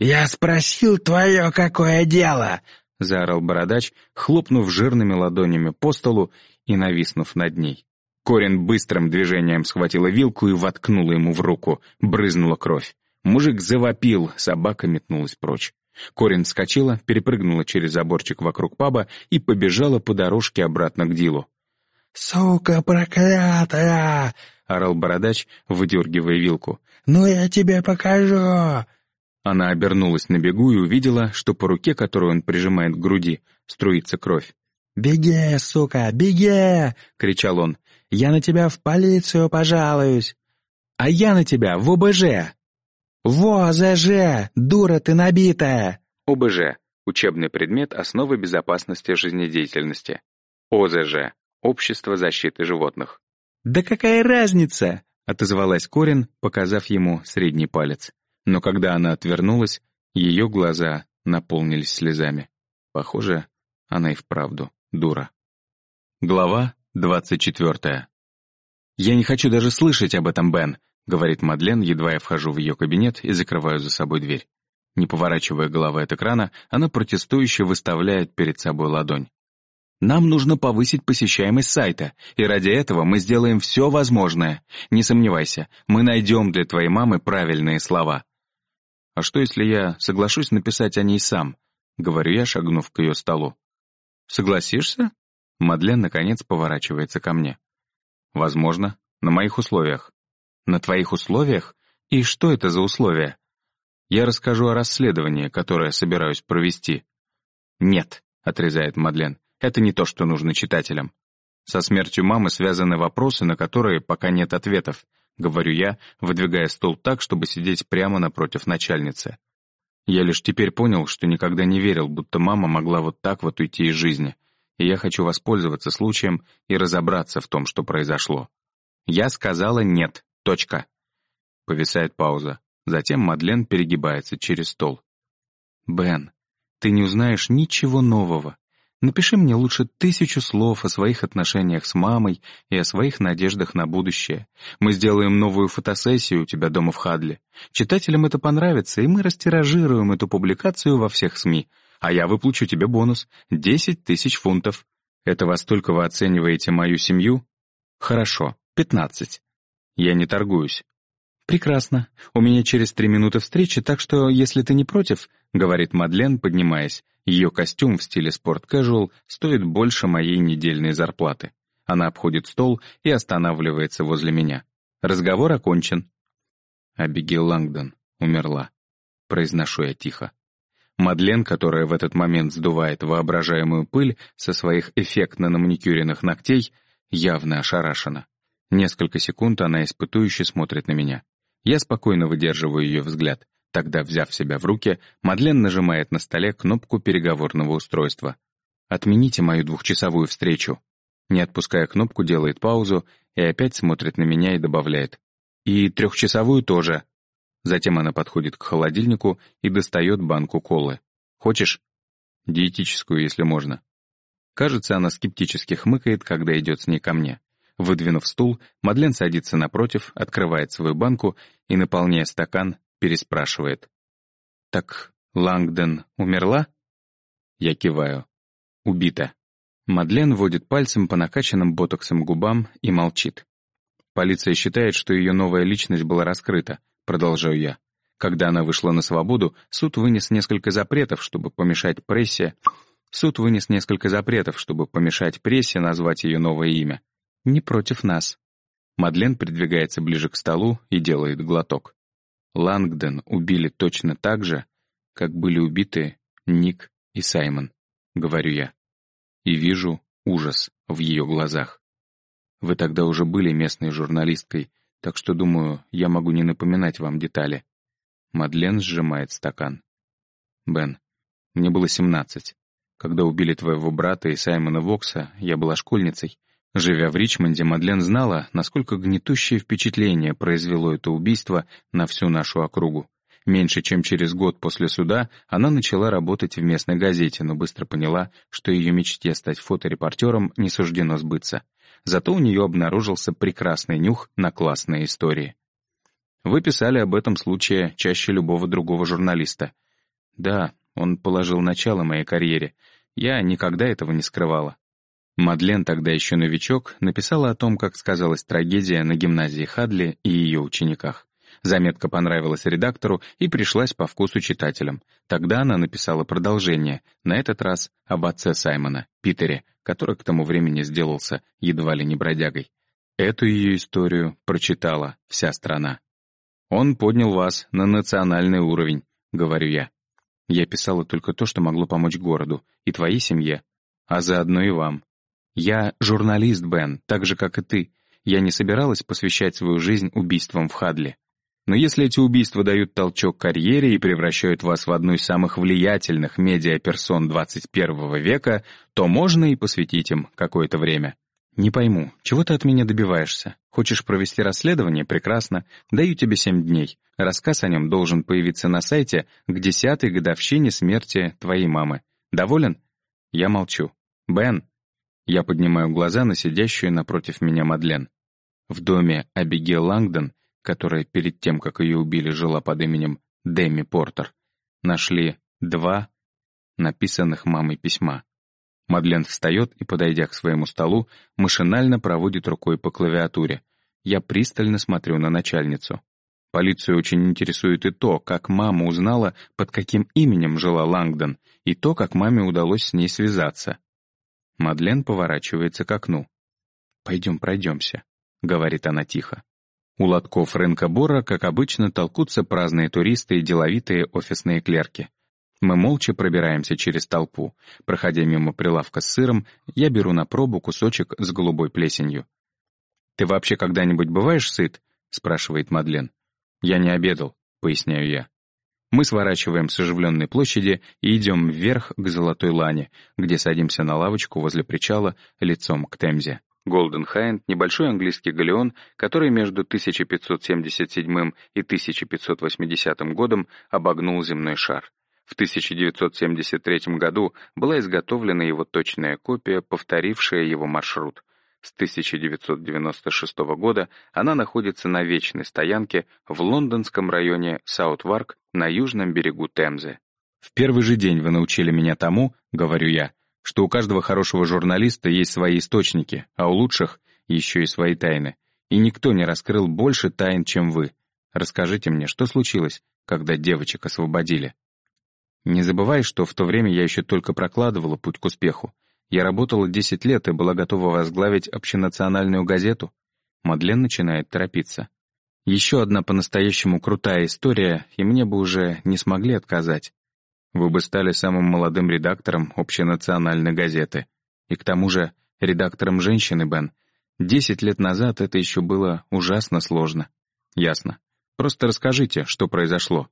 «Я спросил твое какое дело!» — заорал бородач, хлопнув жирными ладонями по столу и нависнув над ней. Корин быстрым движением схватила вилку и воткнула ему в руку. Брызнула кровь. Мужик завопил, собака метнулась прочь. Корин вскочила, перепрыгнула через заборчик вокруг паба и побежала по дорожке обратно к Дилу. «Сука проклятая!» — орал бородач, выдергивая вилку. «Ну я тебе покажу!» Она обернулась на бегу и увидела, что по руке, которую он прижимает к груди, струится кровь. «Беги, сука, беги!» — кричал он. «Я на тебя в полицию пожалуюсь!» «А я на тебя в ОБЖ!» «Во, ОЗЖ! Дура ты набитая!» ОБЖ — учебный предмет основы безопасности жизнедеятельности. ОЗЖ — Общество защиты животных. «Да какая разница?» — отозвалась Корин, показав ему средний палец. Но когда она отвернулась, ее глаза наполнились слезами. Похоже, она и вправду дура. Глава двадцать четвертая. «Я не хочу даже слышать об этом, Бен», — говорит Мадлен, едва я вхожу в ее кабинет и закрываю за собой дверь. Не поворачивая головы от экрана, она протестующе выставляет перед собой ладонь. «Нам нужно повысить посещаемость сайта, и ради этого мы сделаем все возможное. Не сомневайся, мы найдем для твоей мамы правильные слова». «А что, если я соглашусь написать о ней сам?» — говорю я, шагнув к ее столу. «Согласишься?» Мадлен, наконец, поворачивается ко мне. «Возможно, на моих условиях». На твоих условиях? И что это за условия? Я расскажу о расследовании, которое собираюсь провести. Нет, отрезает Мадлен, это не то, что нужно читателям. Со смертью мамы связаны вопросы, на которые пока нет ответов, говорю я, выдвигая стул так, чтобы сидеть прямо напротив начальницы. Я лишь теперь понял, что никогда не верил, будто мама могла вот так вот уйти из жизни, и я хочу воспользоваться случаем и разобраться в том, что произошло. Я сказала «нет», Точка. Повисает пауза. Затем Мадлен перегибается через стол. «Бен, ты не узнаешь ничего нового. Напиши мне лучше тысячу слов о своих отношениях с мамой и о своих надеждах на будущее. Мы сделаем новую фотосессию у тебя дома в Хадле. Читателям это понравится, и мы растиражируем эту публикацию во всех СМИ. А я выплачу тебе бонус — десять тысяч фунтов. Это во столько вы оцениваете мою семью? Хорошо, пятнадцать. Я не торгуюсь. «Прекрасно. У меня через три минуты встречи, так что, если ты не против», — говорит Мадлен, поднимаясь, ее костюм в стиле спорт-кэжуал стоит больше моей недельной зарплаты. Она обходит стол и останавливается возле меня. Разговор окончен. Абигейл Лангдон умерла. Произношу я тихо. Мадлен, которая в этот момент сдувает воображаемую пыль со своих эффектно наманикюренных ногтей, явно ошарашена. Несколько секунд она испытующе смотрит на меня. Я спокойно выдерживаю ее взгляд. Тогда, взяв себя в руки, Мадлен нажимает на столе кнопку переговорного устройства. «Отмените мою двухчасовую встречу». Не отпуская кнопку, делает паузу и опять смотрит на меня и добавляет. «И трехчасовую тоже». Затем она подходит к холодильнику и достает банку колы. «Хочешь?» «Диетическую, если можно». Кажется, она скептически хмыкает, когда идет с ней ко мне. Выдвинув стул, Мадлен садится напротив, открывает свою банку и, наполняя стакан, переспрашивает. «Так Лангден умерла?» Я киваю. «Убита». Мадлен водит пальцем по накачанным ботоксом губам и молчит. «Полиция считает, что ее новая личность была раскрыта», — продолжаю я. Когда она вышла на свободу, суд вынес несколько запретов, чтобы помешать прессе... Суд вынес несколько запретов, чтобы помешать прессе назвать ее новое имя не против нас». Мадлен придвигается ближе к столу и делает глоток. Лангден убили точно так же, как были убиты Ник и Саймон, говорю я. И вижу ужас в ее глазах. Вы тогда уже были местной журналисткой, так что, думаю, я могу не напоминать вам детали. Мадлен сжимает стакан. Бен, мне было семнадцать. Когда убили твоего брата и Саймона Вокса, я была школьницей, Живя в Ричмонде, Мадлен знала, насколько гнетущее впечатление произвело это убийство на всю нашу округу. Меньше чем через год после суда она начала работать в местной газете, но быстро поняла, что ее мечте стать фоторепортером не суждено сбыться. Зато у нее обнаружился прекрасный нюх на классные истории. Вы писали об этом случае чаще любого другого журналиста. Да, он положил начало моей карьере. Я никогда этого не скрывала. Мадлен, тогда еще новичок, написала о том, как сказалась трагедия на гимназии Хадли и ее учениках. Заметка понравилась редактору и пришлась по вкусу читателям. Тогда она написала продолжение, на этот раз об отце Саймона, Питере, который к тому времени сделался едва ли не бродягой. Эту ее историю прочитала вся страна. «Он поднял вас на национальный уровень», — говорю я. Я писала только то, что могло помочь городу и твоей семье, а заодно и вам. Я журналист, Бен, так же, как и ты. Я не собиралась посвящать свою жизнь убийствам в Хадле. Но если эти убийства дают толчок карьере и превращают вас в одну из самых влиятельных медиаперсон 21 века, то можно и посвятить им какое-то время. Не пойму, чего ты от меня добиваешься? Хочешь провести расследование? Прекрасно. Даю тебе семь дней. Рассказ о нем должен появиться на сайте к десятой годовщине смерти твоей мамы. Доволен? Я молчу. Бен. Я поднимаю глаза на сидящую напротив меня Мадлен. В доме Абигейл Лангдон которая перед тем, как ее убили, жила под именем Дэми Портер, нашли два написанных мамой письма. Мадлен встает и, подойдя к своему столу, машинально проводит рукой по клавиатуре. Я пристально смотрю на начальницу. Полицию очень интересует и то, как мама узнала, под каким именем жила Лангдон, и то, как маме удалось с ней связаться. Мадлен поворачивается к окну. «Пойдем пройдемся», — говорит она тихо. У лотков рынка Бора, как обычно, толкутся праздные туристы и деловитые офисные клерки. Мы молча пробираемся через толпу. Проходя мимо прилавка с сыром, я беру на пробу кусочек с голубой плесенью. «Ты вообще когда-нибудь бываешь сыт?» — спрашивает Мадлен. «Я не обедал», — поясняю я. Мы сворачиваем с оживленной площади и идем вверх к Золотой Лане, где садимся на лавочку возле причала лицом к Темзе. Голден Хайнд — небольшой английский галеон, который между 1577 и 1580 годом обогнул земной шар. В 1973 году была изготовлена его точная копия, повторившая его маршрут. С 1996 года она находится на вечной стоянке в лондонском районе Саутварк на южном берегу Темзы. «В первый же день вы научили меня тому, — говорю я, что у каждого хорошего журналиста есть свои источники, а у лучших еще и свои тайны. И никто не раскрыл больше тайн, чем вы. Расскажите мне, что случилось, когда девочек освободили? Не забывай, что в то время я еще только прокладывала путь к успеху. Я работала 10 лет и была готова возглавить общенациональную газету. Мадлен начинает торопиться. Еще одна по-настоящему крутая история, и мне бы уже не смогли отказать. Вы бы стали самым молодым редактором общенациональной газеты. И к тому же редактором женщины, Бен. Десять лет назад это еще было ужасно сложно. Ясно. Просто расскажите, что произошло.